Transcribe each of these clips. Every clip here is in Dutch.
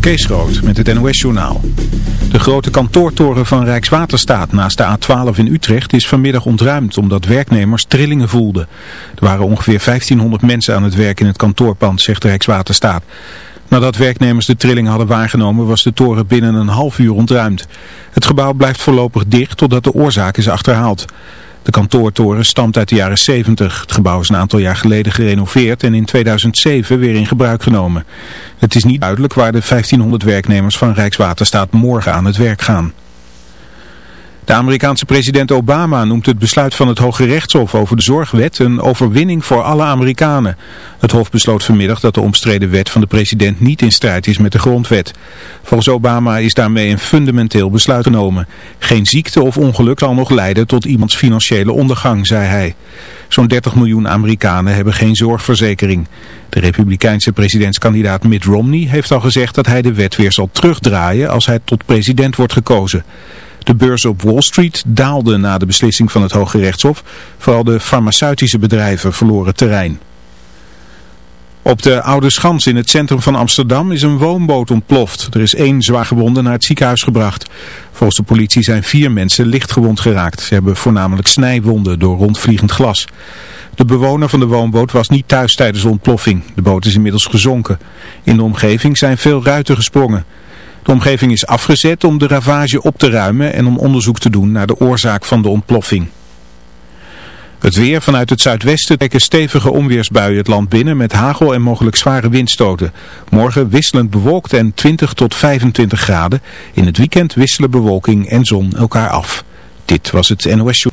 Kees Groot met het NOS-journaal. De grote kantoortoren van Rijkswaterstaat naast de A12 in Utrecht is vanmiddag ontruimd omdat werknemers trillingen voelden. Er waren ongeveer 1500 mensen aan het werk in het kantoorpand, zegt Rijkswaterstaat. Nadat werknemers de trilling hadden waargenomen was de toren binnen een half uur ontruimd. Het gebouw blijft voorlopig dicht totdat de oorzaak is achterhaald. De kantoortoren stamt uit de jaren 70. Het gebouw is een aantal jaar geleden gerenoveerd en in 2007 weer in gebruik genomen. Het is niet duidelijk waar de 1500 werknemers van Rijkswaterstaat morgen aan het werk gaan. De Amerikaanse president Obama noemt het besluit van het Hoge Rechtshof over de zorgwet een overwinning voor alle Amerikanen. Het Hof besloot vanmiddag dat de omstreden wet van de president niet in strijd is met de grondwet. Volgens Obama is daarmee een fundamenteel besluit genomen. Geen ziekte of ongeluk zal nog leiden tot iemands financiële ondergang, zei hij. Zo'n 30 miljoen Amerikanen hebben geen zorgverzekering. De republikeinse presidentskandidaat Mitt Romney heeft al gezegd dat hij de wet weer zal terugdraaien als hij tot president wordt gekozen. De beurs op Wall Street daalde na de beslissing van het Hoge Rechtshof. Vooral de farmaceutische bedrijven verloren terrein. Op de Oude Schans in het centrum van Amsterdam is een woonboot ontploft. Er is één zwaargewonde naar het ziekenhuis gebracht. Volgens de politie zijn vier mensen lichtgewond geraakt. Ze hebben voornamelijk snijwonden door rondvliegend glas. De bewoner van de woonboot was niet thuis tijdens de ontploffing. De boot is inmiddels gezonken. In de omgeving zijn veel ruiten gesprongen. De omgeving is afgezet om de ravage op te ruimen en om onderzoek te doen naar de oorzaak van de ontploffing. Het weer vanuit het zuidwesten trekken stevige onweersbuien het land binnen met hagel en mogelijk zware windstoten. Morgen wisselend bewolkt en 20 tot 25 graden. In het weekend wisselen bewolking en zon elkaar af. Dit was het NOS Show.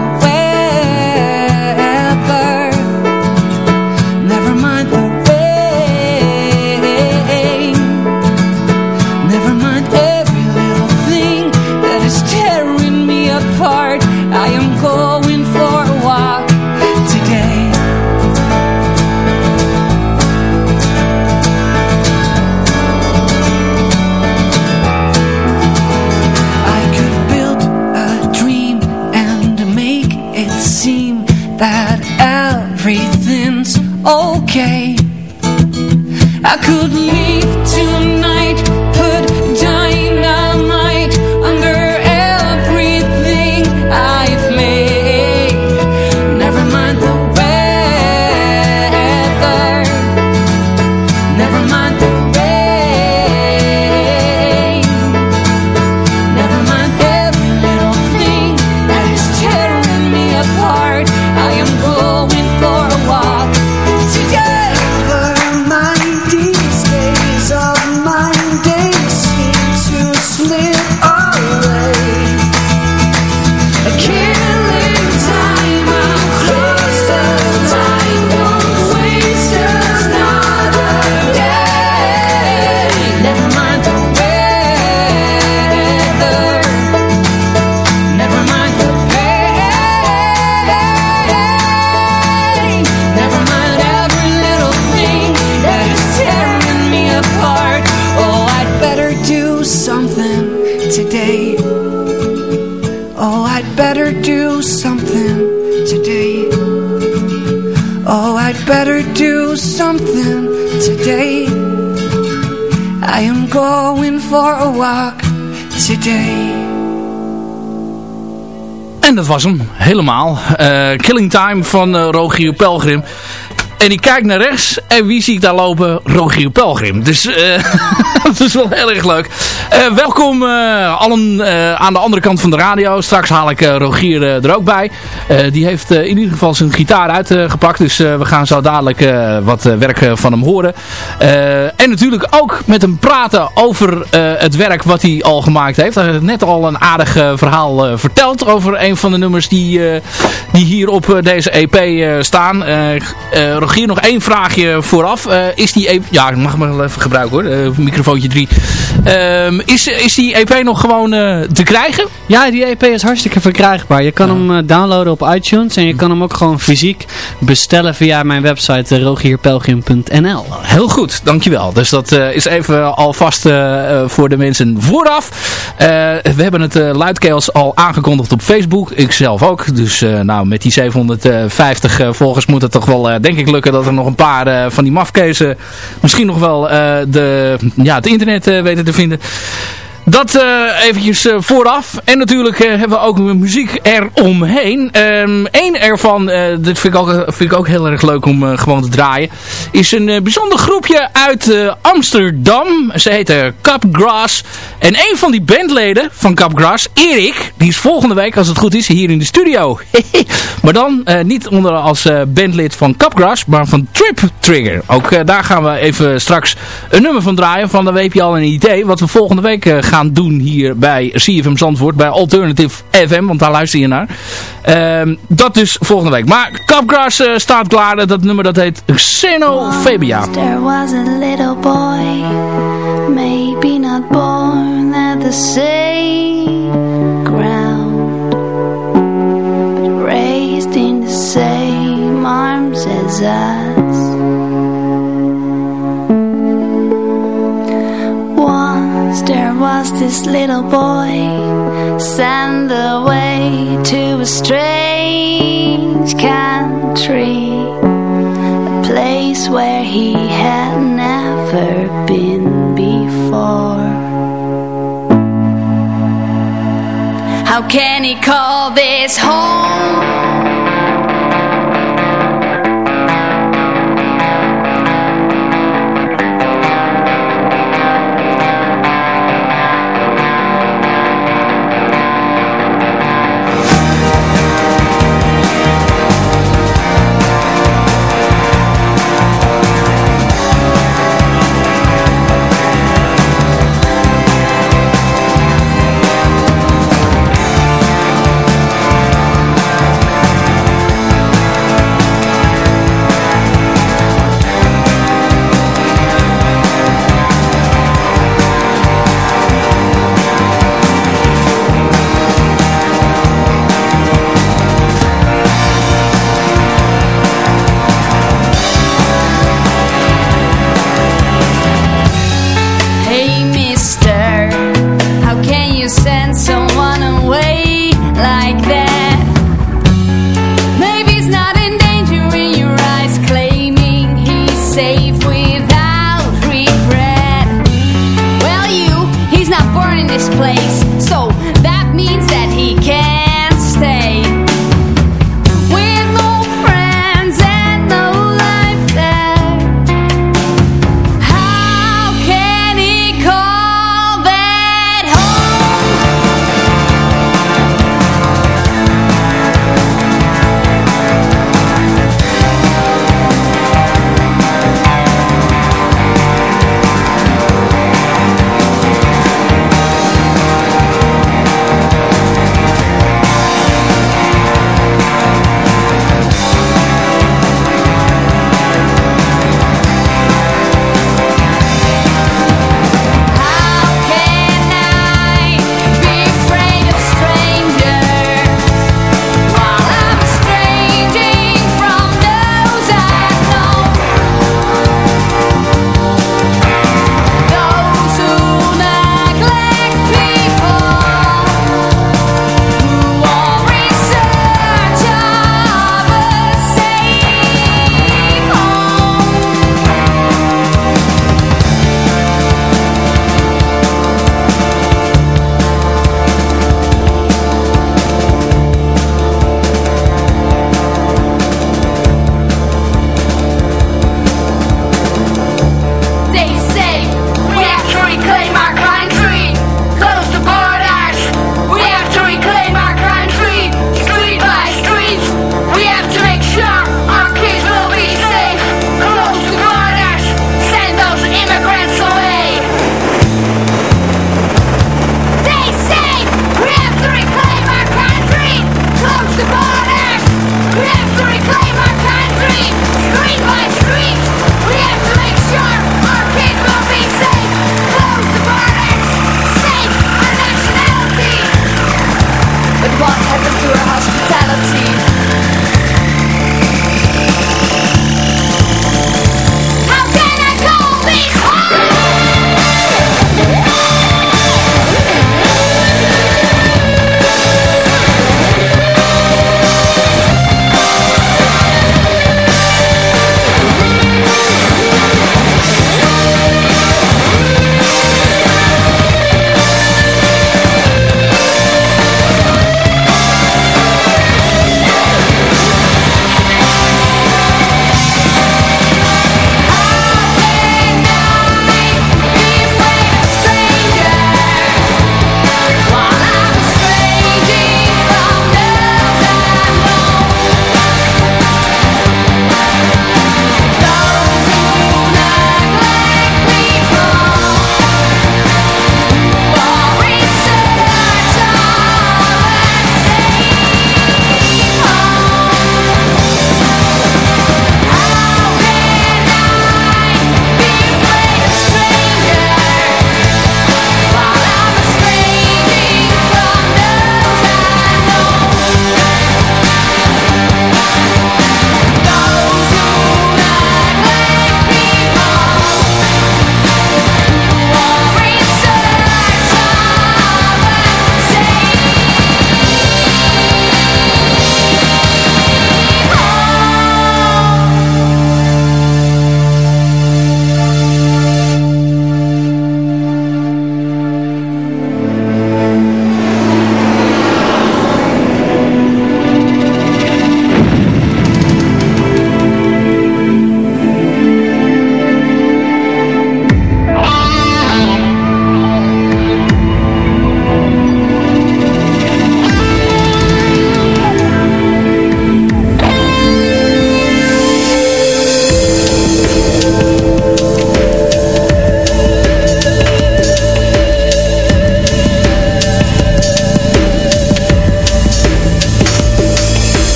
En dat was hem, helemaal. Eh, Killing Time van eh, Rogier Pelgrim. En ik kijk naar rechts. En wie zie ik daar lopen? Rogier Pelgrim. Dus dat is wel heel erg leuk. welkom allen aan de andere kant van de radio. Straks haal ik Rogier er ook bij. Die heeft in ieder geval zijn gitaar uitgepakt. dus we gaan zo dadelijk wat werk van hem horen. en natuurlijk ook met hem praten over het werk wat hij al gemaakt heeft. Hij heeft net al een aardig verhaal verteld over een van de nummers die, die hier op deze EP staan. Rogier, nog één vraagje vooraf. is die EP... Ja, ik mag maar wel even gebruiken hoor. microfoontje 3. Ehm, is, is die EP nog gewoon te krijgen? Ja, die EP is hartstikke verkrijgbaar. Je kan hem downloaden op iTunes en je kan hem ook gewoon fysiek bestellen via mijn website rogierpelgrim.nl. Heel goed, dankjewel. Dus dat is even alvast uh, voor de mensen vooraf. we hebben het luidkeels al aangekondigd op Facebook. Ik zelf ook. Dus nou, met die 750 volgers moet het toch wel, denk ik, lukken dat er nog een paar van die mafkezen misschien nog wel de, ja, het internet weten te vinden. Dat uh, eventjes uh, vooraf. En natuurlijk uh, hebben we ook muziek eromheen. Eén ehm, ervan, dat vind ik, ook, vind ik ook heel erg leuk om gewoon te draaien. Is een bijzonder groepje uit Amsterdam. Ze heten Capgrass. En een van die bandleden van Capgrass, Erik, die is volgende week, als het goed is, hier in de studio. maar dan niet onder als bandlid van Capgrass, maar van Trip Trigger. Ook daar gaan we even straks een nummer van draaien. Van dan weet je al een idee wat we volgende week gaan doen hier bij CFM Zandvoort. Bij Alternative FM, want daar luister je naar. Uh, dat dus volgende week. Maar Capgrass uh, staat klaar. Dat nummer dat heet Xenofobia. There was a little boy, maybe not born at the same ground. Raised in the same arms as us. This little boy sent away to a strange country, a place where he had never been before. How can he call this home?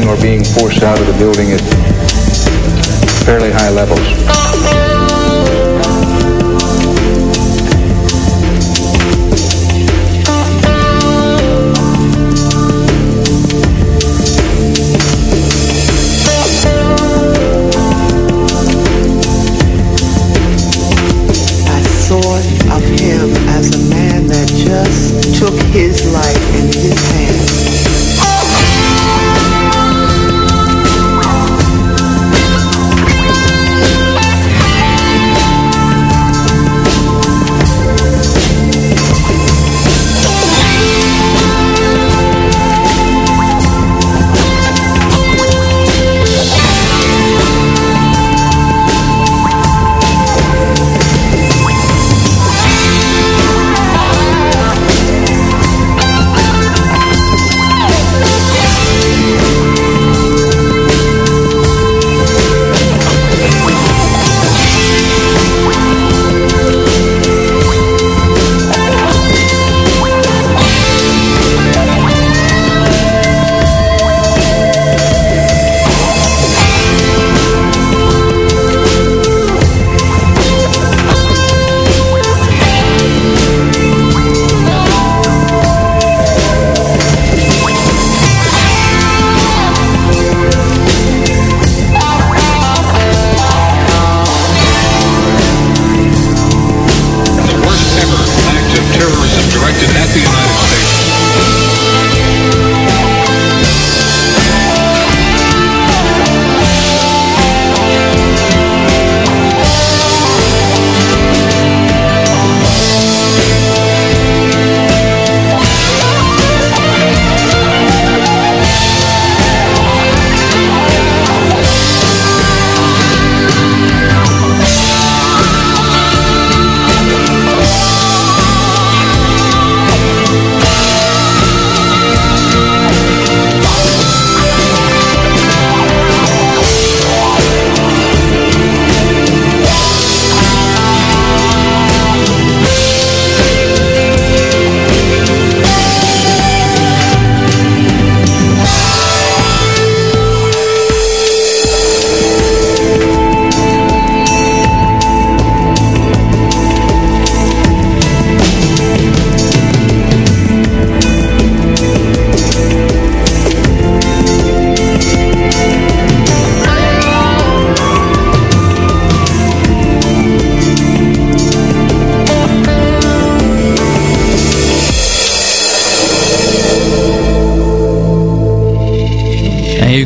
Or being forced out of the building at fairly high levels.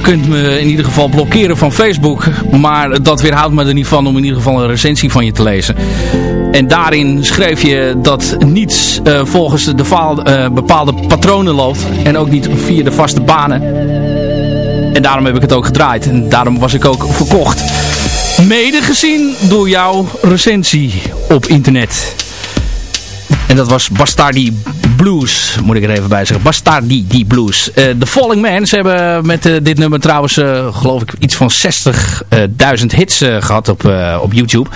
Kunt me in ieder geval blokkeren van Facebook. Maar dat weerhoudt me er niet van om in ieder geval een recensie van je te lezen. En daarin schreef je dat niets eh, volgens de eh, bepaalde patronen loopt. En ook niet via de vaste banen. En daarom heb ik het ook gedraaid. En daarom was ik ook verkocht. Mede gezien door jouw recensie op internet. En dat was Bastardi Blues, moet ik er even bij zeggen. Bastardi die Blues. Eh, The Falling Man, ze hebben met eh, dit nummer trouwens, eh, geloof ik, iets van 60.000 hits eh, gehad op, op YouTube.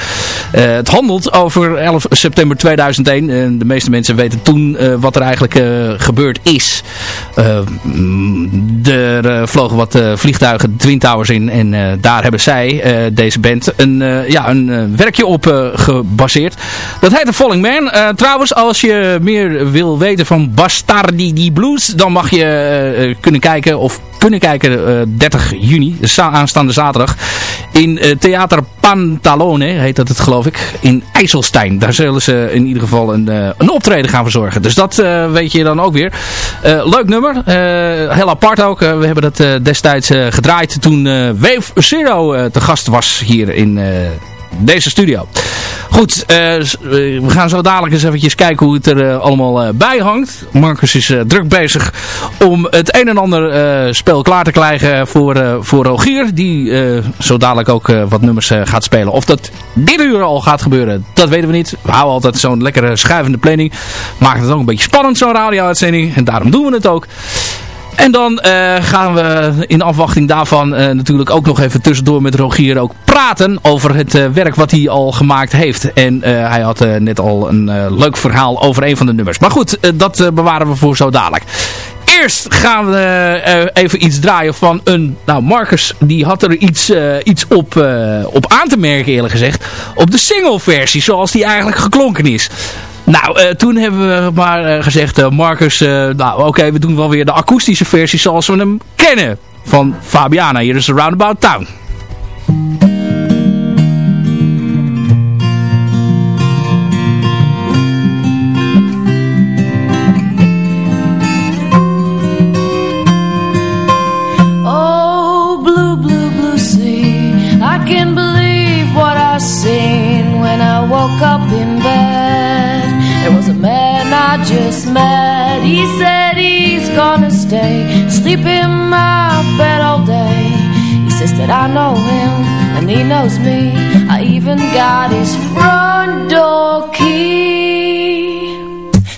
Het handelt over 11 september 2001. En de meeste mensen weten toen wat er eigenlijk gebeurd is. Mm, er vlogen wat vliegtuigen Twin Towers in. En daar hebben zij, deze band, een, ja, een werkje op gebaseerd. Dat heet The Falling Man. Trouwens, als je meer wil weten van Bastardi die Blues, dan mag je eh, eh, kunnen kijken of kunnen kijken eh, 30 juni, dus za- aanstaande zaterdag, in eh, Theater Pantalone, heet dat het geloof ik, in IJsselstein. Daar zullen ze in ieder geval een, eh, een optreden gaan verzorgen. Dus dat eh, weet je dan ook weer. Eh, leuk nummer, eh, heel apart ook. Eh, we hebben dat eh, destijds eh, gedraaid toen eh, Wave Zero eh, te gast was hier in eh, deze studio. Goed, eh, eh, we gaan zo dadelijk eens eventjes kijken hoe het er eh, allemaal bij hangt. Marcus is druk bezig om het een en ander spel klaar te krijgen voor, voor Rogier. Die zo dadelijk ook wat nummers gaat spelen. Of dat dit uur al gaat gebeuren, dat weten we niet. We houden altijd zo'n lekkere schuivende planning. Maakt het ook een beetje spannend zo'n radio-uitzending. En daarom doen we het ook. En dan eh, gaan we in afwachting daarvan eh, natuurlijk ook nog even tussendoor met Rogier ook praten over het eh, werk wat hij al gemaakt heeft. En hij had net al een leuk verhaal over een van de nummers. Maar goed, dat bewaren we voor zo dadelijk. eerst gaan we even iets draaien van een... Nou, Marcus die had er iets, iets op, op aan te merken eerlijk gezegd. Op de single versie, zoals die eigenlijk geklonken is. Nou, toen hebben we maar gezegd, Marcus, nou oké, we doen wel weer de akoestische versie zoals we hem kennen. Van Fabiana, hier is Roundabout Town. He said he's gonna stay, sleep in my bed all day. He says that I know him and he knows me. I even got his front door key.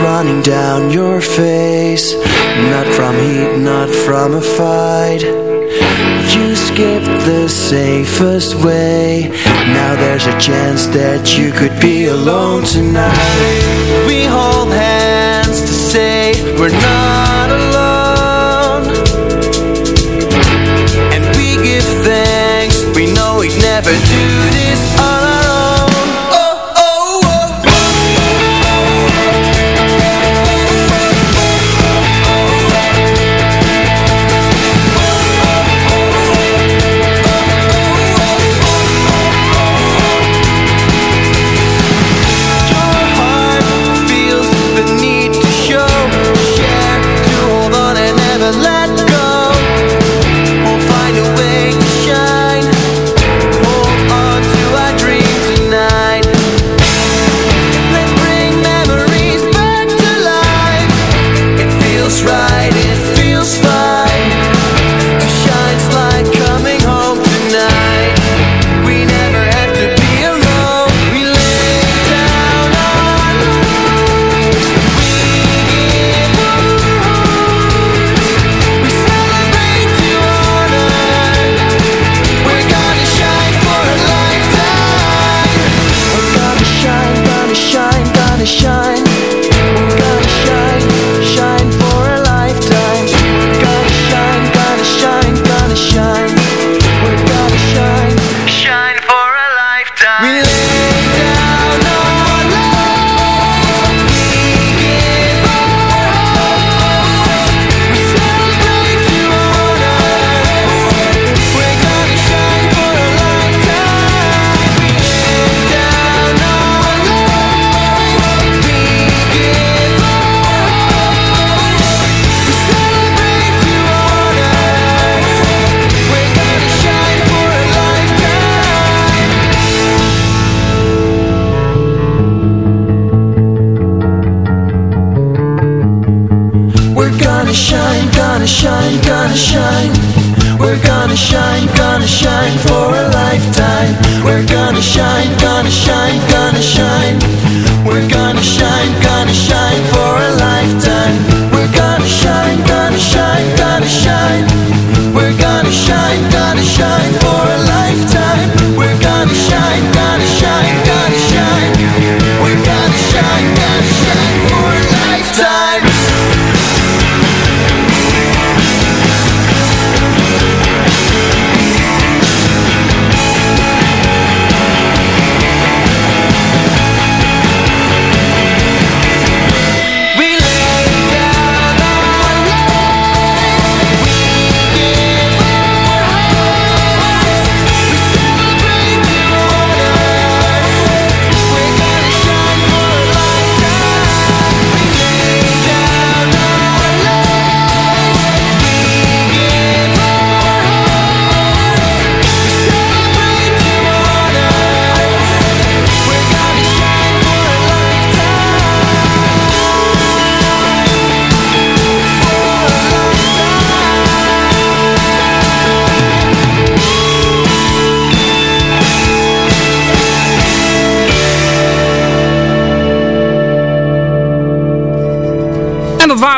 running down your face. Not from heat, not from a fight. You skipped the safest way. Now there's a chance that you could be alone tonight. We hold hands to say we're not alone. And we give thanks. We know we'd never do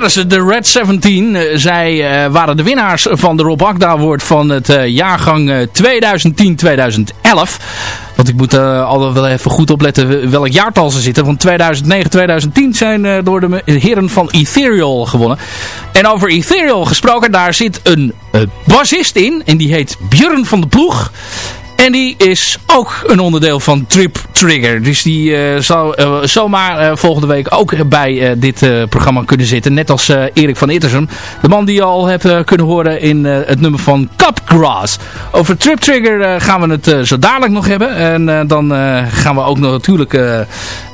waren de Red 17. Eh, zij eh, waren de winnaars van de Rob Akda Award van het eh, jaargang eh, 2010-2011. Want ik moet altijd wel even goed opletten welk jaartal ze zitten. Want 2009-2010 zijn eh, door de heren van Ethereal gewonnen. En over Ethereal gesproken, daar zit een eh, bassist in. En die heet Björn van de Ploeg. En die is ook een onderdeel van Trip Trigger. Dus die eh, zou eh, zomaar eh, volgende week ook bij dit programma kunnen zitten. Net als Erik van Ittersum. De man die je al hebt kunnen horen in het nummer van Capgrass. Over Trip Trigger gaan we het zo dadelijk nog hebben. En dan gaan we ook nog natuurlijk...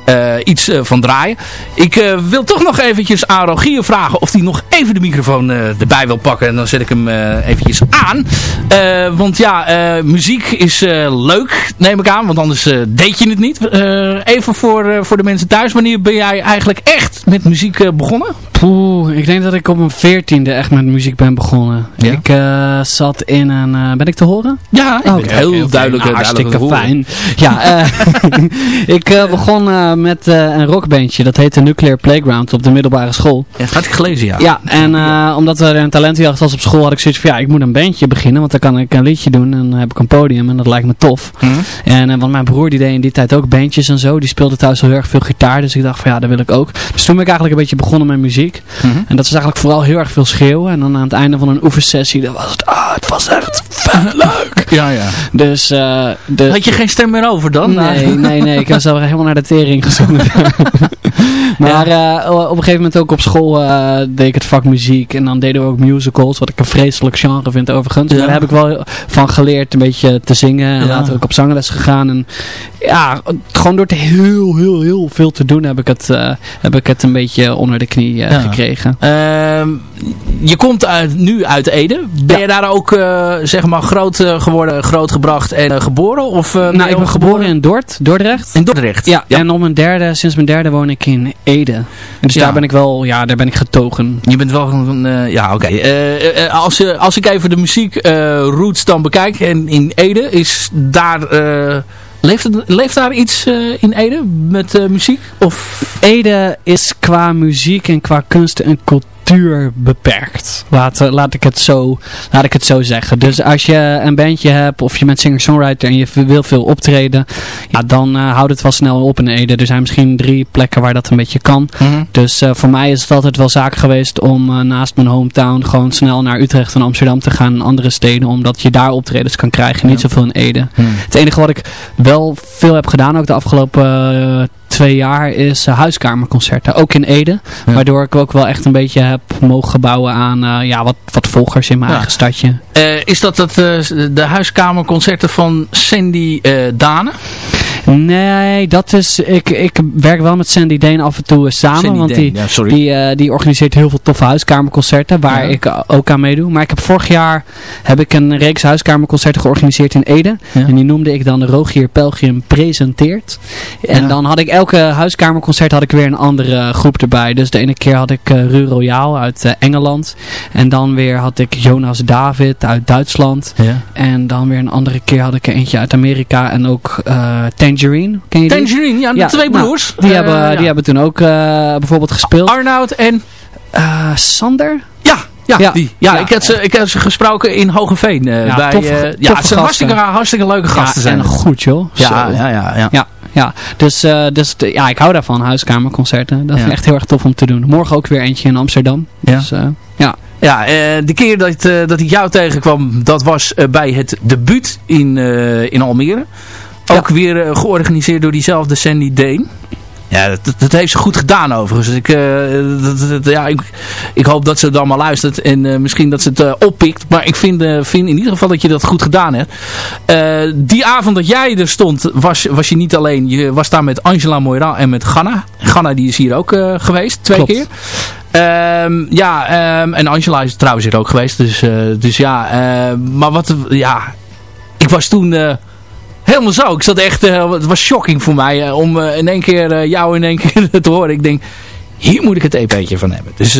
eh, iets eh, van draaien. Ik eh, wil toch nog eventjes aan Rogier vragen of hij nog even de microfoon erbij wil pakken. En dan zet ik hem eventjes aan. Want ja, muziek is leuk, neem ik aan. Want anders deed je het niet. Even voor, voor de mensen thuis. Wanneer ben jij eigenlijk echt met muziek begonnen? Poeh, ik denk dat ik op mijn veertiende echt met muziek ben begonnen. Ja? Ik zat in een... ben ik te horen? Ja, ik ben heel duidelijk. Nou, hartstikke fijn. Ja, ik begon met eh, een rockbandje. Dat heette Nuclear Playground op de middelbare school. Ja, had ik gelezen, ja. Ja, en eh, omdat er een talentenjacht was op school, had ik zoiets van, ja, ik moet een bandje beginnen, want dan kan ik een liedje doen en dan heb ik een podium en dat lijkt me tof. Hm? En eh, want mijn broer die deed in die tijd ook bandjes en zo, die speelde thuis al heel erg veel gitaar, dus ik dacht van ja, dat wil ik ook. Dus toen ben ik eigenlijk een beetje begonnen met muziek. Mhm. En dat was eigenlijk vooral heel erg veel schreeuwen en dan aan het einde van een oefensessie, dan was het, ah, het was echt leuk. Ja, ja. Dus, de, Had je geen stem meer over dan? Nee, nee, nee. Ik heb zelf helemaal naar de tering maar eh, op een gegeven moment ook op school eh, deed ik het vak muziek. En dan deden we ook musicals. Wat ik een vreselijk genre vind overigens. Ja. Maar daar heb ik wel van geleerd een beetje te zingen. En Ja. later ook op zangles gegaan. En ja, gewoon door te heel, heel, heel veel te doen heb ik het, eh, heb ik het een beetje onder de knie Ja. gekregen. Ehm, je komt uit, nu uit Ede. Ben je daar ook zeg maar groot geworden, grootgebracht en eh, geboren? Of, nou, ik ben geboren in Dort, Dordrecht. in Dordrecht. Ja, en op mijn derde, sinds mijn derde woon ik in Ede. En dus Ja. daar ben ik wel, ja, daar ben ik getogen. Je bent wel een, eh, ja oké. Eh, eh, als, je, als ik even de muziek eh, roots dan bekijk en in Ede is daar, leeft, het- leeft daar iets in Ede met muziek? Of Ede is qua muziek en qua kunst en cultuur beperkt. Laat, eh, laat, ik het zo, laat ik het zo zeggen. Dus als je een bandje hebt of je bent singer-songwriter en je wil veel optreden, ja, dan uh, houdt het wel snel op in Ede. Er zijn misschien drie plekken waar dat een beetje kan. Dus uh, voor mij is het altijd wel zaak geweest om uh, naast mijn hometown gewoon snel naar Utrecht en Amsterdam te gaan en andere steden, omdat je daar optredens kan krijgen. Niet zoveel in Ede. Het enige wat ik wel veel heb gedaan, ook de afgelopen twee jaar is uh, huiskamerconcerten. Ook in Ede. Ja. Waardoor ik ook wel echt een beetje heb mogen bouwen aan uh, ja, wat, wat volgers in mijn ja. eigen stadje. Uh, is dat het, uh, de huiskamerconcerten van Sandy Dane? Nee, dat is... Ik, ik werk wel met Sandy Dane af en toe eh, samen. Sandy want Dane, die, ja, die, eh, die organiseert heel veel toffe huiskamerconcerten. Waar Ja. ik eh, ook aan meedoe. Maar ik heb vorig jaar heb ik een reeks huiskamerconcerten georganiseerd in Ede. Ja. En die noemde ik dan de Rogier Pelgrim Presenteert. En dan had ik elke huiskamerconcert had ik weer een andere groep erbij. Dus de ene keer had ik uh, Ru Royaal uit uh, Engeland. En dan weer had ik Jonas David uit Duitsland. En dan weer een andere keer had ik er eentje uit Amerika. En ook uh, Tangerine. Ken je die? Ja, de Ja, twee nou, broers. die, Eh, hebben, ja. die hebben toen ook uh, bijvoorbeeld gespeeld. Arnoud en... Uh, Sander? Ja, ja, Ja. die. ja, Ja. ik, had ze, ik had ze gesproken in Hogeveen. eh Ja, bij, eh, ja, het zijn gasten. hartstikke, hartstikke leuke gasten. ja, zijn en goed joh. ja, ja, ja, ja. Ja, ja. Dus, uh, dus ja, ik hou daarvan, huiskamerconcerten. Dat vind ik echt heel erg tof om te doen. Morgen ook weer eentje in Amsterdam. Ja. Dus, uh, ja. Ja, eh, de keer dat, eh, dat ik jou tegenkwam, dat was eh, bij het debuut in, eh, in Almere. Ook weer eh, georganiseerd door diezelfde Sandy Dane. Ja, dat, dat heeft ze goed gedaan overigens. Dus ik, eh, dat, dat- ja, ik, ik hoop dat ze het allemaal luistert en eh, misschien dat ze het oppikt. Maar ik vind, vind in ieder geval dat je dat goed gedaan hebt. Die avond dat jij er stond, was, was je niet alleen. Je was daar met Angela Moira en met Ganna. Ganna die is hier ook geweest, twee Klopt. keer. Ehm, ja, ehm, en Angela is trouwens hier ook geweest. Dus, dus ja, eh, maar wat, ja, ik was toen helemaal zo. Ik zat echt, eh, het was shocking voor mij eh, om eh, in één keer jou in één keer te horen. Ik denk, hier moet ik het EP'tje van hebben. Dus,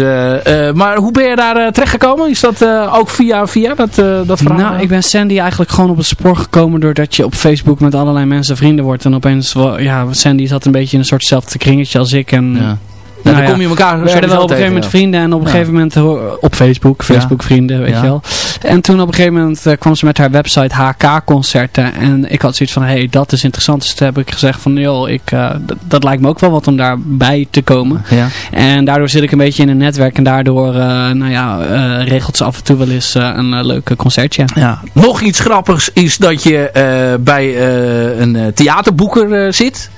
maar hoe ben je daar terechtgekomen? Is dat ook via, via dat, dat verhaal? Nou, ik ben Sandy eigenlijk gewoon op het spoor gekomen doordat je op Facebook met allerlei mensen vrienden wordt. En opeens, ja, Sandy zat een beetje in een soortzelfde kringetje als ik. En, Ja. Nou dan ja, kom je elkaar we werden wel op een gegeven moment vrienden en op een Ja. gegeven moment op Facebook, Facebook vrienden, weet je wel. En toen op een gegeven moment eh, kwam ze met haar website HK-concerten en ik had zoiets van, hé, hey, dat is interessant. Dus toen heb ik gezegd van, joh, ik, eh, dat lijkt me ook wel wat om daarbij te komen. Ja. En daardoor zit ik een beetje in een netwerk en daardoor, eh, nou ja, regelt ze af en toe wel eens een uh, leuk concertje. Ja. Nog iets grappigs is dat je bij een theaterboeker zit.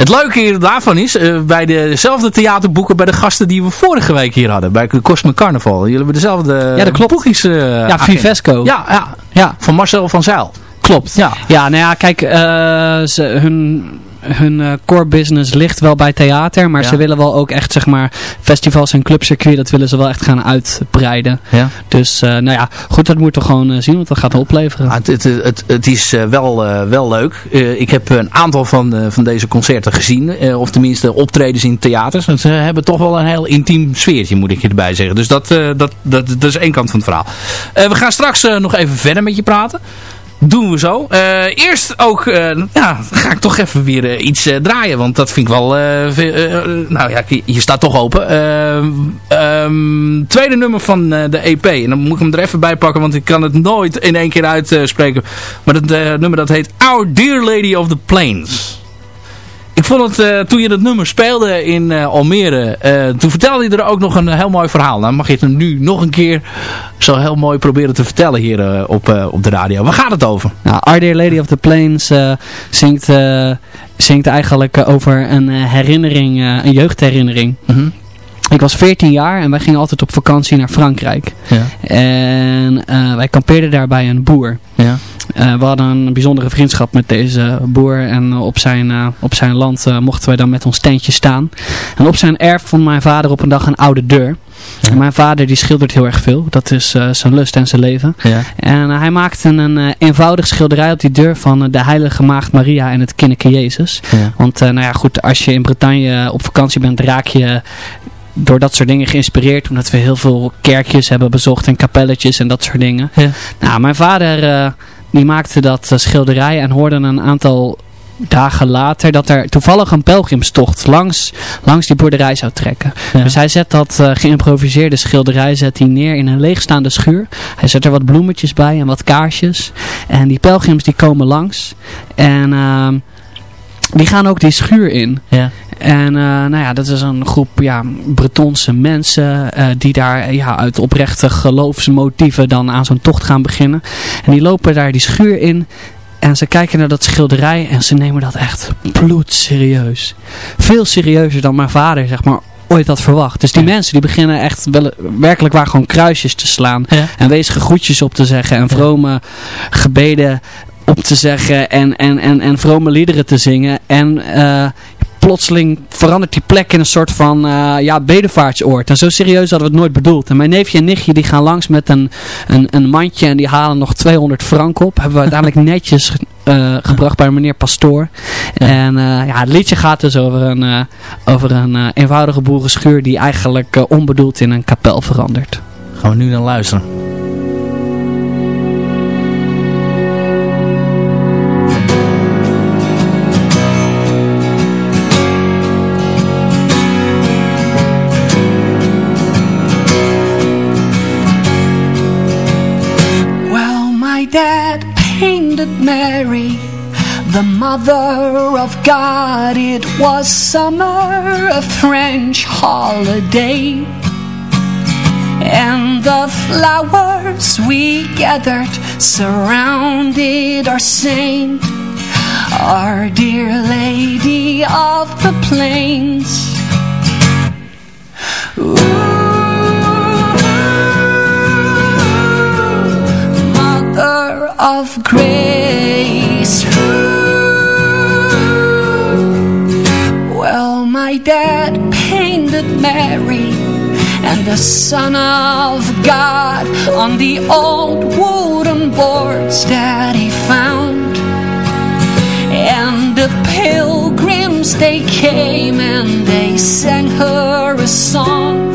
Het leuke hier daarvan is, eh, bij dezelfde theaterboeker, bij de gasten die we vorige week hier hadden, bij Cosmic Carnival. Jullie hebben dezelfde Ja, dat klopt. boekjes. eh, ja. Vivesco. Ja, ja, ja. van Marcel van Zijl. Klopt. Ja. Ja, nou ja, kijk, eh, ze, hun, hun eh, core business ligt wel bij theater, maar Ja. ze willen wel ook echt, zeg maar, festivals en clubcircuit, dat willen ze wel echt gaan uitbreiden. Ja. Dus, eh, nou ja, goed, dat moeten we gewoon eh, zien, want dat gaat opleveren. Ah, het, het, het, het is wel, wel leuk. Ik heb een aantal van, van deze concerten gezien. of tenminste optredens in theaters. Ze hebben toch wel een heel intiem sfeertje, moet ik je erbij zeggen. Dus dat, dat, dat, dat is één kant van het verhaal. We gaan straks nog even verder met je praten. Doen we zo. Eh, eerst ook, eh, ja, ga ik toch even weer eh, iets draaien. Want dat vind ik wel, nou ja, je, staat toch open. Ehm, ehm, tweede nummer van de EP. En dan moet ik hem er even bij pakken, want ik kan het nooit in één keer uitspreken. maar dat nummer dat heet Our Dear Lady of the Plains. Ik vond het, eh, toen je dat nummer speelde in eh, Almere, eh, toen vertelde je er ook nog een heel mooi verhaal. Nou mag je het nu nog een keer zo heel mooi proberen te vertellen hier op, op de radio. Waar gaat het over? Nou, Our Dear Lady of the Plains zingt, zingt eigenlijk over een herinnering, een jeugdherinnering. Ik was 14 jaar en wij gingen altijd op vakantie naar Frankrijk. Ja. En eh, wij kampeerden daar bij een boer. Ja. Eh, we hadden een bijzondere vriendschap met deze boer. En eh, op, zijn, op zijn land mochten wij dan met ons tentje staan. En op zijn erf vond mijn vader op een dag een oude deur. Mijn vader die schildert heel erg veel. Dat is zijn lust en zijn leven. Ja. En hij maakte een eh, eenvoudig schilderij op die deur van de heilige maagd Maria en het kinderke Jezus. Ja. Want nou ja, goed, als je in Bretagne op vakantie bent, raak je door dat soort dingen geïnspireerd. Omdat we heel veel kerkjes hebben bezocht en kapelletjes en dat soort dingen. Ja. Nou, mijn vader eh, die maakte dat eh, schilderij en hoorde een aantal dagen later dat er toevallig een pelgrimstocht langs, langs die boerderij zou trekken. Ja. Dus hij zet dat eh, geïmproviseerde schilderij zet hij neer in een leegstaande schuur. Hij zet er wat bloemetjes bij en wat kaarsjes. En die pelgrims die komen langs. En ehm, die gaan ook die schuur in. Ja. En eh, nou ja, dat is een groep ja, Bretonse mensen eh, die daar ja, uit oprechte geloofsmotieven dan aan zo'n tocht gaan beginnen. En die lopen daar die schuur in en ze kijken naar dat schilderij en ze nemen dat echt bloedserieus. Veel serieuzer dan mijn vader zeg maar ooit had verwacht. Dus die mensen die beginnen echt wel, werkelijk waar gewoon kruisjes te slaan. Ja. En wezige groetjes op te zeggen en vrome gebeden op te zeggen en, en, en, en vrome liederen te zingen. En plotseling verandert die plek in een soort van uh, ja, bedevaartsoord. En zo serieus hadden we het nooit bedoeld. En mijn neefje en nichtje die gaan langs met een, een, een mandje en die halen nog 200 frank op. Hebben we uiteindelijk netjes uh, gebracht bij meneer Pastoor. En uh, ja, het liedje gaat dus over een, over een eenvoudige boerenschuur die eigenlijk onbedoeld in een kapel verandert. Gaan we nu naar luisteren. Mother of God. It was summer, a French holiday. And the flowers we gathered surrounded our saint, our dear lady of the plains. Ooh. of grace. Dad painted Mary and the Son of God on the old wooden boards that he found. And the pilgrims, they came and they sang her a song.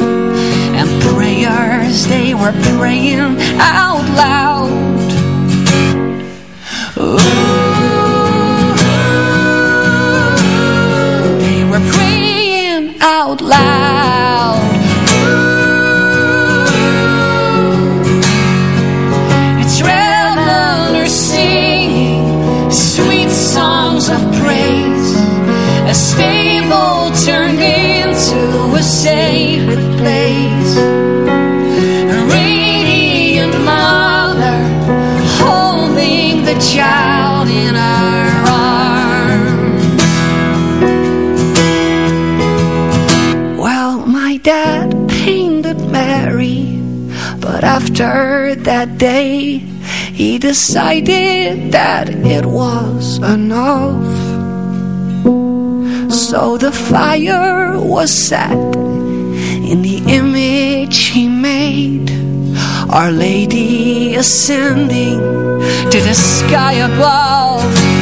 And prayers, they were praying out loud. Ooh, after that day, he decided that it was enough. So the fire was set in the image he made our Lady ascending to the sky above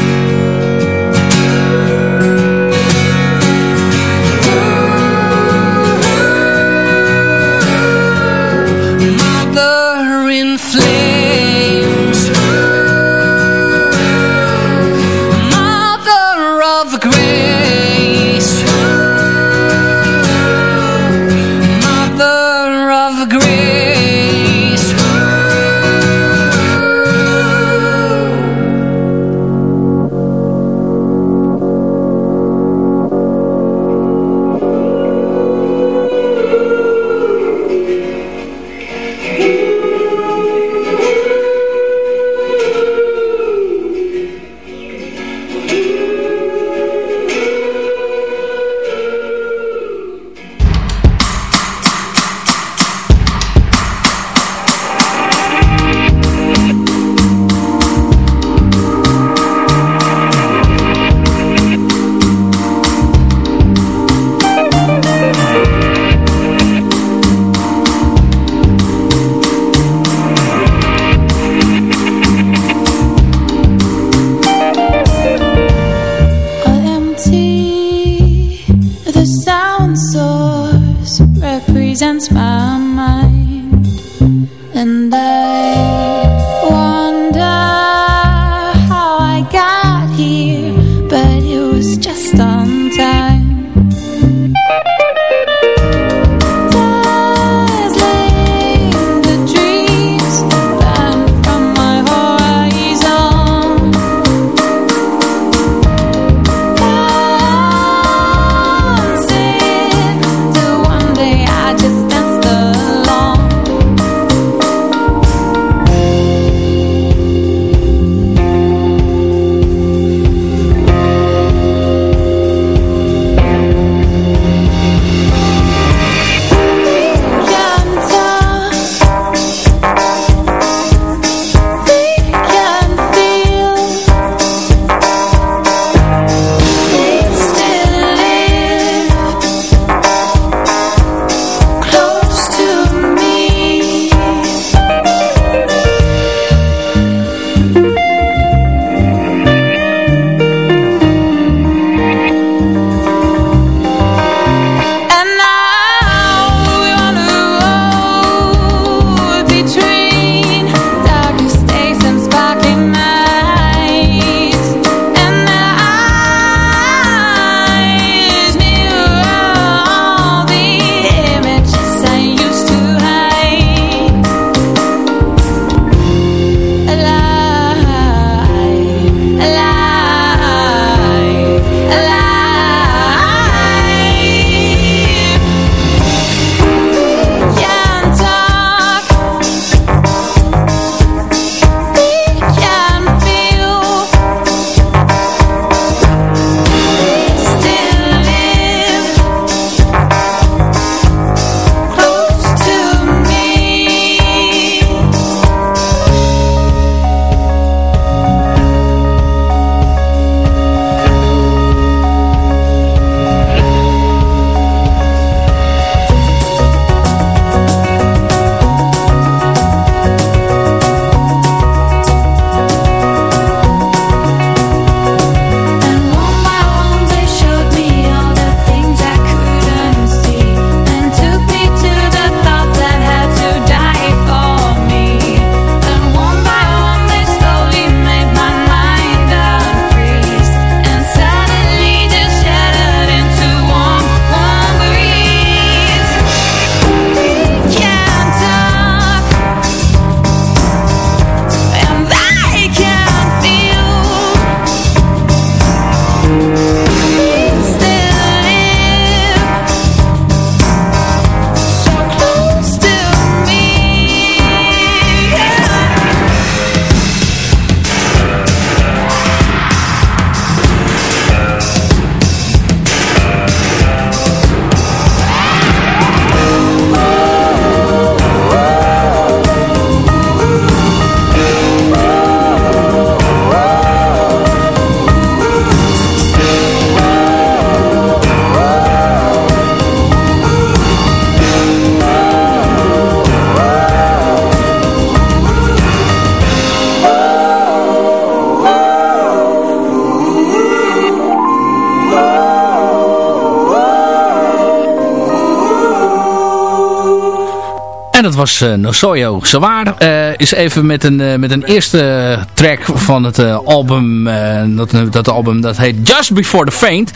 was uh, Nosoyo Sawaar. Uh, is even met een, uh, met een eerste track van het album. dat, dat album dat heet Just Before the Faint.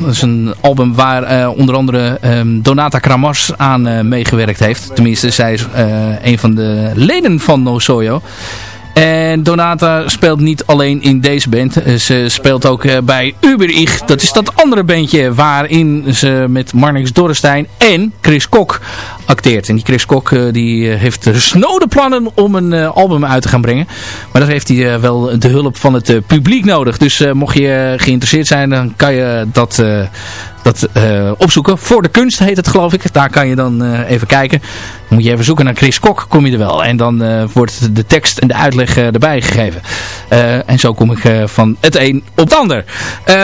dat is een album waar onder andere um, Donata Kramars aan meegewerkt heeft. Tenminste, zij is een van de leden van Nosoyo. En Donata speelt niet alleen in deze band. Ze speelt ook bij Uberich. Dat is dat andere bandje waarin ze met Marnix Dorrestein en Chris Kok acteert. En die Chris Kok uh, die heeft snode plannen om een album uit te gaan brengen. Maar daar heeft hij wel de hulp van het publiek nodig. Dus mocht je geïnteresseerd zijn, dan kan je dat, dat opzoeken. Voor de kunst heet het geloof ik. Daar kan je dan even kijken. Moet je even zoeken naar Chris Kok, kom je er wel. En dan wordt de tekst en de uitleg erbij gegeven. en zo kom ik van het een op het ander.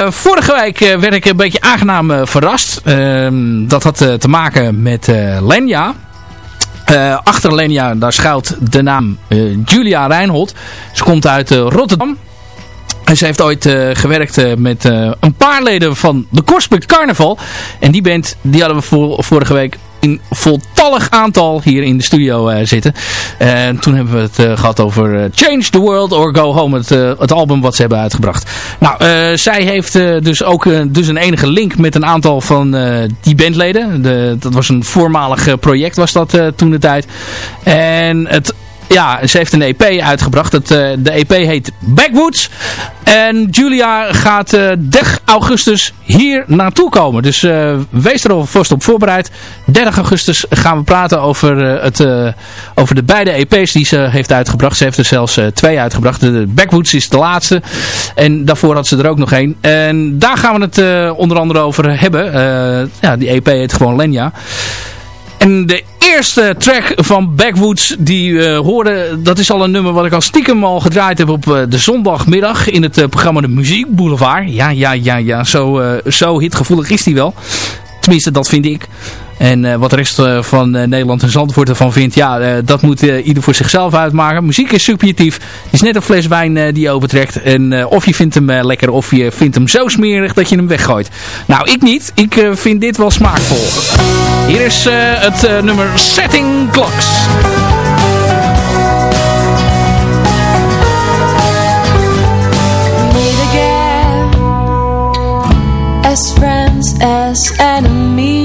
vorige week werd ik een beetje aangenaam verrast. Ehm, dat had te maken met Len Lenia. Uh, achter Lenia, daar schuilt de naam Julia Reinhold. Ze komt uit Rotterdam. En ze heeft ooit gewerkt met een paar leden van de Korsbeek Carnaval. En die band, die hadden we voor, vorige week in voltallig aantal hier in de studio uh, zitten. En toen hebben we het uh, gehad over uh, Change the World or Go Home, het, het album wat ze hebben uitgebracht. Nou, zij heeft dus ook dus een enige link met een aantal van die bandleden. De, dat was een voormalig project was dat toen de tijd. En het ja, ze heeft een EP uitgebracht. Uh, de EP heet Backwoods. En Julia gaat uh, 30 augustus hier naartoe komen. Dus uh, wees er alvast op voorbereid. 30 augustus gaan we praten over, het, over de beide EP's die ze heeft uitgebracht. Ze heeft er zelfs twee uitgebracht. De Backwoods is de laatste. En daarvoor had ze er ook nog één. En daar gaan we het onder andere over hebben. ja, die EP heet gewoon Lenya. En de eerste track van Backwoods die uh, hoorde, dat is al een nummer wat ik al stiekem al gedraaid heb op uh, de zondagmiddag in het uh, programma De Muziek Boulevard. Ja, ja, ja, ja, zo, zo hitgevoelig is die wel. Tenminste, dat vind ik. En uh, wat de rest uh, van uh, Nederland en Zandvoort ervan vindt, ja, dat moet ieder voor zichzelf uitmaken. Muziek is subjectief. Het is net een fles wijn die je opentrekt. En of je vindt hem lekker of je vindt hem zo smerig dat je hem weggooit. Nou, ik niet. Ik vind dit wel smaakvol. Hier is het nummer Setting Clocks. As friends, as enemies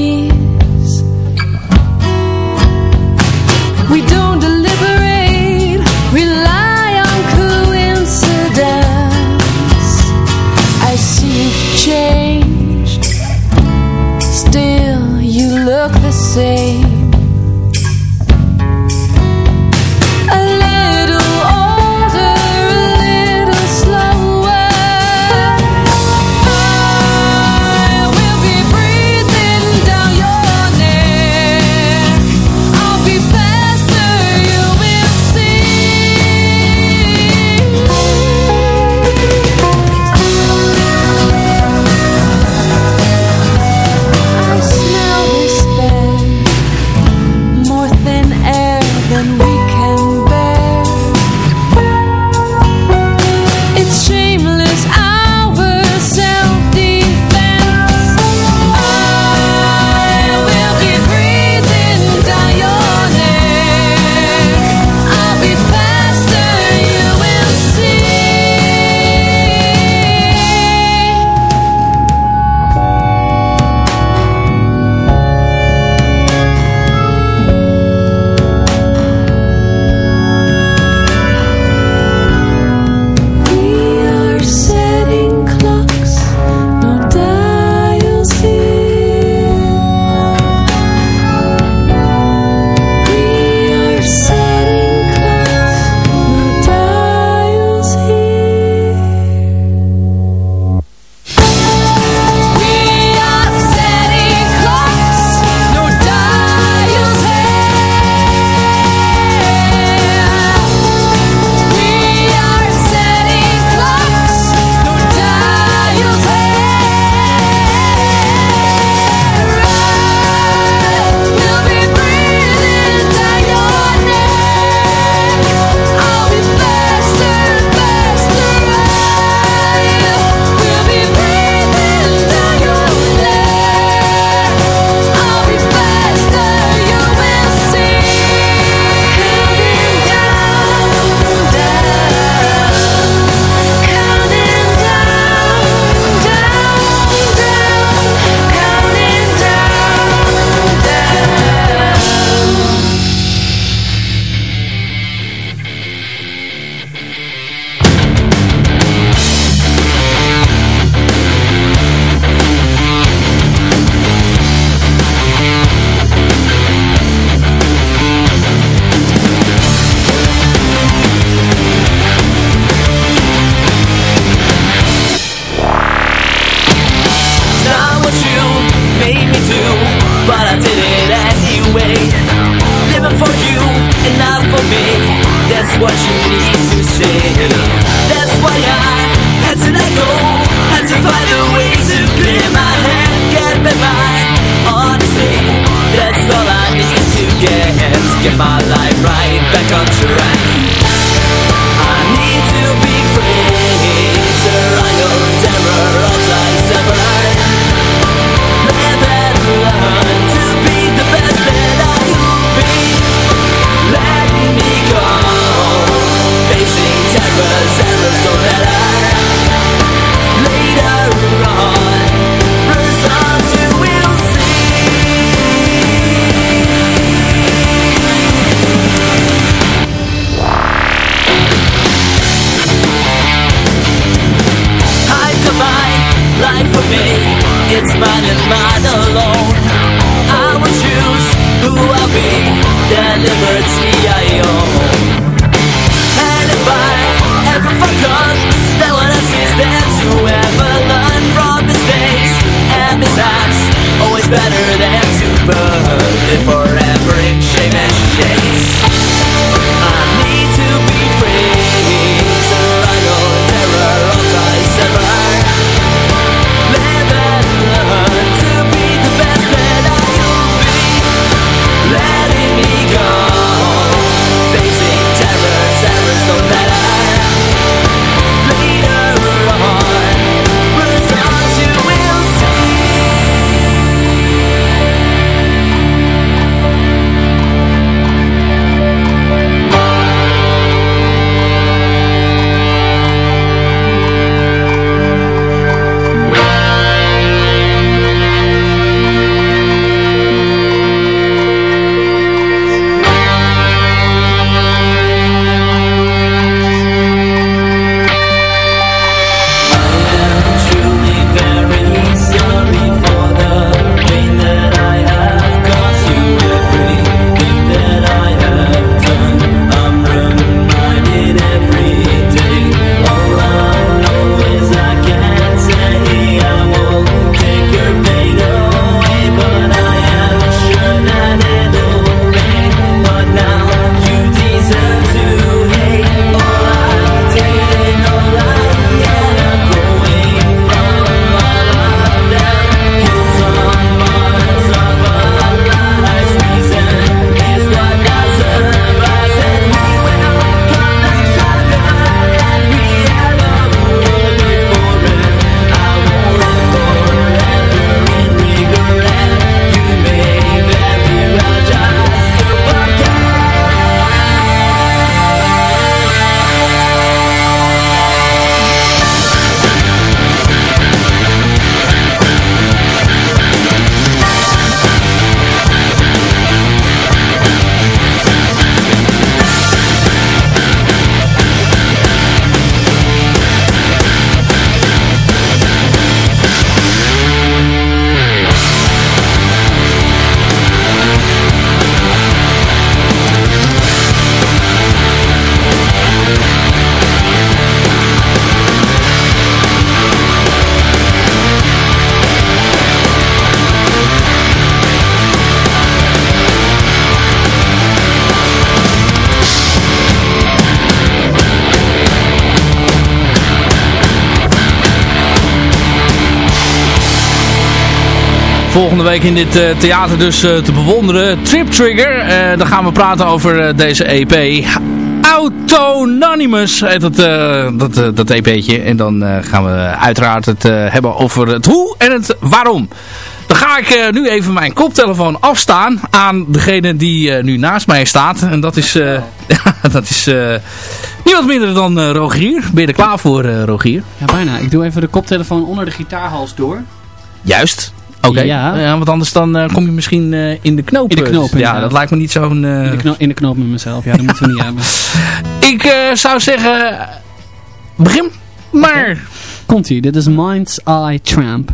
week in dit eh, theater dus eh, te bewonderen. Trip Trigger. Eh, dan gaan we praten over deze EP. Autonomous heet het, dat, dat EP'tje. En dan gaan we uiteraard het hebben over het hoe en het waarom. Dan ga ik nu even mijn koptelefoon afstaan aan degene die nu naast mij staat. En dat is, dat is niemand minder dan Rogier. Ben je er klaar voor, Rogier? Ja, bijna. Ik doe even de koptelefoon onder de gitaarhals door. Juist. Oké, Ja. ja. want anders dan eh, kom je misschien eh, in de knoop. In de knoop, Ja, inderdaad. dat lijkt me niet zo'n... eh, In de, knoop, in de knoop met mezelf. Ja, dat moeten we niet hebben. Ik eh, zou zeggen... Begin maar. Komt-ie. Dit is Mind's Eye Tramp.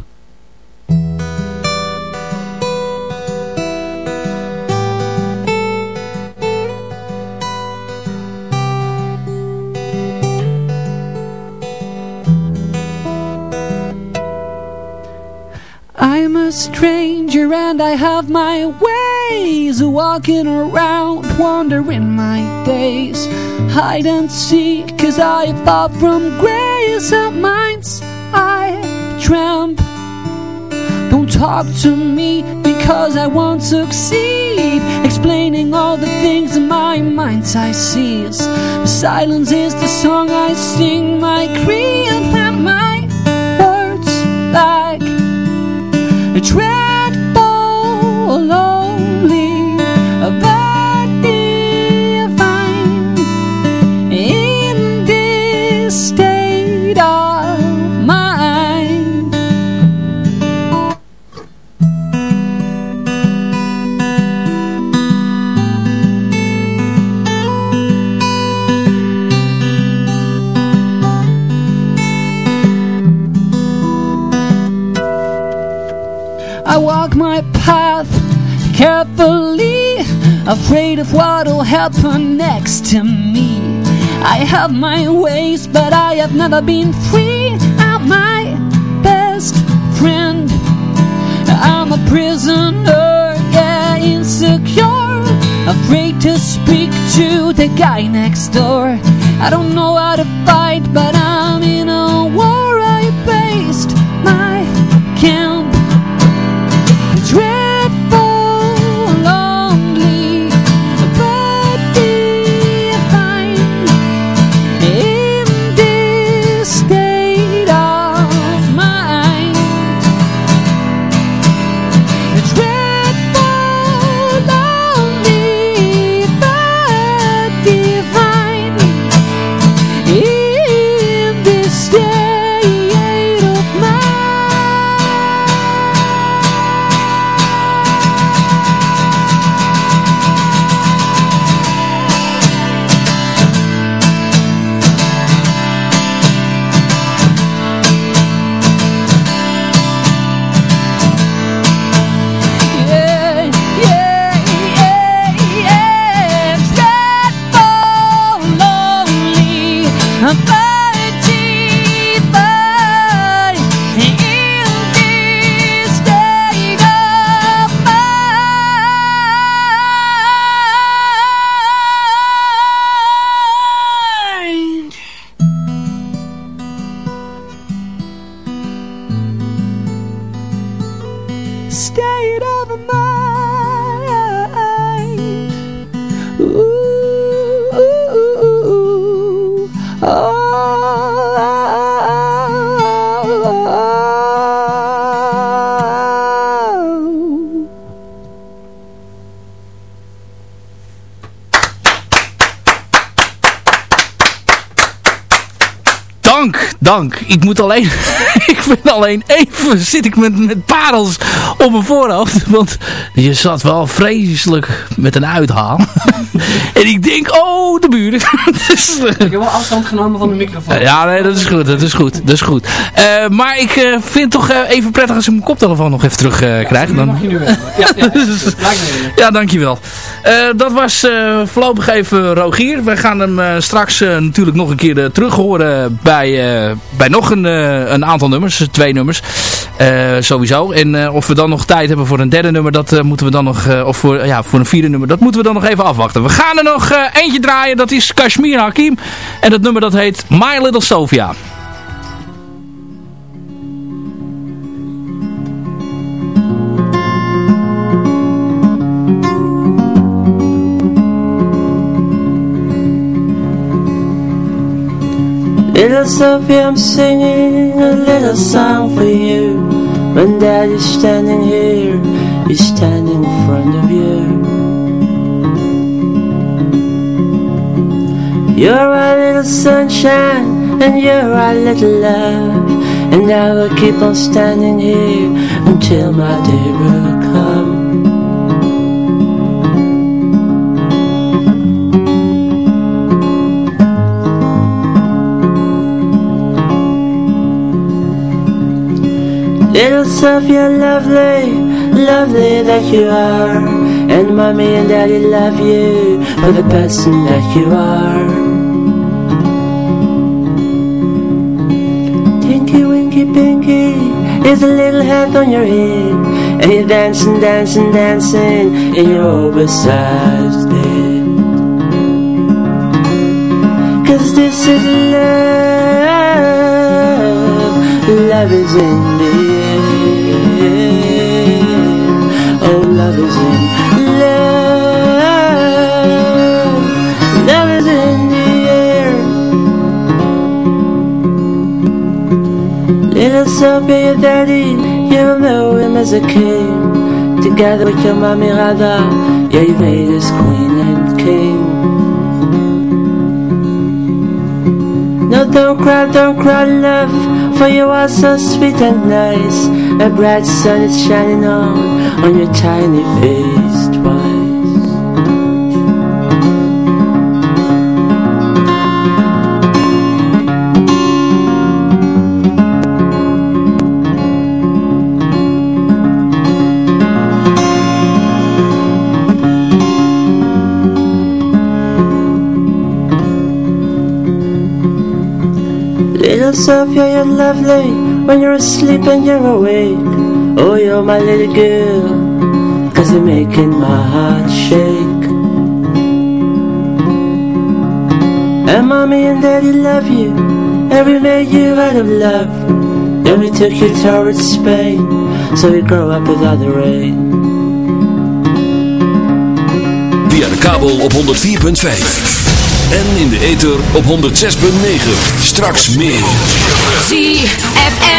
I'm a stranger and I have my ways walking around, wandering my days. Hide and seek, cause I fought from grace of minds. I tramp. Don't talk to me because I won't succeed. Explaining all the things in my mind I seize. Silence is the song I sing, my creed the dreadful. alone. Walk my path carefully, afraid of what'll happen next to me. I have my ways, but I have never been free. I'm my best friend. I'm a prisoner, yeah, insecure, afraid to speak to the guy next door. I don't know how to fight, but I'm in a war. Dank, dank. Ik moet alleen, ik ben alleen even, zit ik met, met parels op mijn voorhoofd. Want je zat wel vreselijk met een uithaal. en ik denk, oh, de buren. dus, Ik heb wel afstand genomen van de microfoon. ja, nee, dat is goed, dat is goed, dat is goed. Eh, maar ik eh, vind het toch eh, even prettig als ik mijn koptelefoon nog even terug eh, krijg. Dan... mag je nu wel. Ja, ja, me. Ja, dankjewel. Dat was voorlopig even Rogier. We gaan hem straks natuurlijk nog een keer terug horen bij, bij nog een, een aantal nummers. Twee nummers. Sowieso. En of we dan nog tijd hebben voor een derde nummer, dat eh, moeten we dan nog... eh, of voor, ja, voor een vierde nummer, dat moeten we dan nog even afwachten. We gaan er nog eh, eentje draaien. Dat is Kashmir Hakim. En dat nummer dat heet My Little Sophia. I'm singing a little song for you. When Daddy's standing here, he's standing in front of you. You're our little sunshine, and you're our little love. And I will keep on standing here until my day will come. Little Sophia, lovely, lovely that you are. And mommy and daddy love you for the person that you are. Tinky Winky Pinky is a little hat on your head. And you're dancing, dancing, dancing in your oversized bed. Cause this is love, love is in the Oh, love is in love, love is in the air. Little Sophia, your daddy, you know him as a king. Together with your mommy Radha, yeah, you made us queen and king. No, don't cry, don't cry, love, for you are so sweet and nice. A bright sun is shining on, on your tiny face twice. Little Sophia, you're lovely when you're asleep and you're awake. Oh, you're my little girl, cause you're making my heart shake. And mommy and daddy love you, and we made you out of love. Then we took you towards Spain, so we grow up without the rain. Via de kabel op 104.5. En in de ether op 106.9. Straks meer. ZFM.